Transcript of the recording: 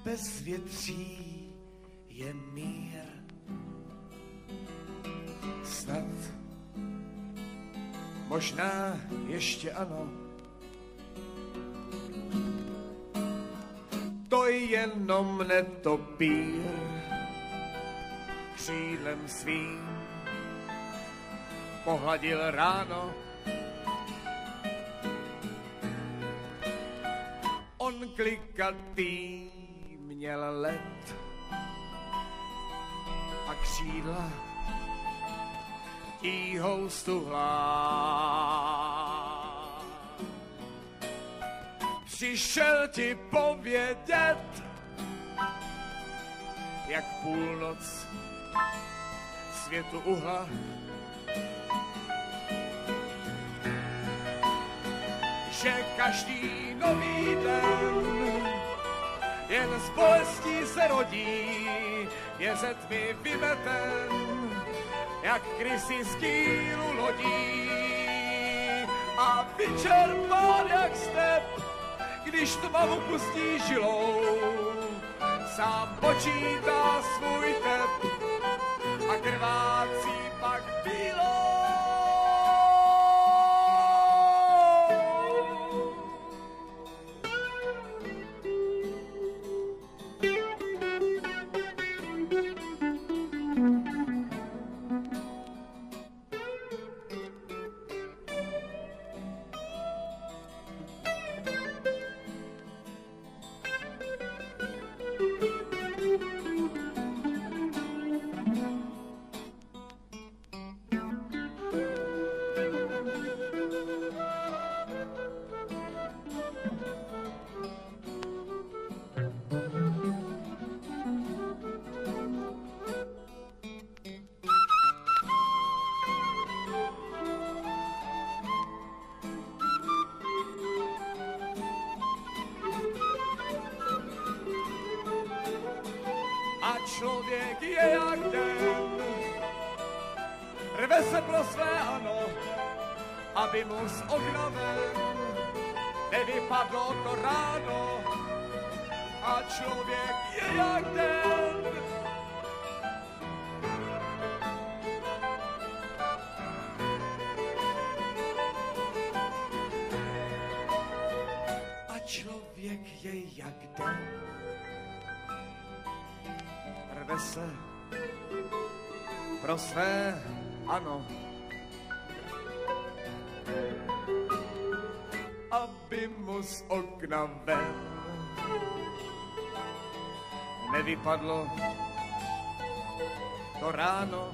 je bezvětří, je mír. Snad, možná ještě ano, to jenom netopír křídlem svým pohladil ráno. On klikatý měl let a křídla tíhou stuhlá. Přišel ti povědět, jak půlnoc světu uhla. Že každý nový den jen z bolestí se rodí, je ze tmy vymeten, jak krysy z kýlu lodí. A vyčerpán jak step, když tmavu pustí žilou, sám počítá svůj tep a krvácí a člověk je jak den. Rve se pro své ano, aby mu z okna ven nevypadlo to ráno. A člověk je jak den. A člověk je jak den rve se pro své ano. Aby mu z okna ven nevypadlo to ráno.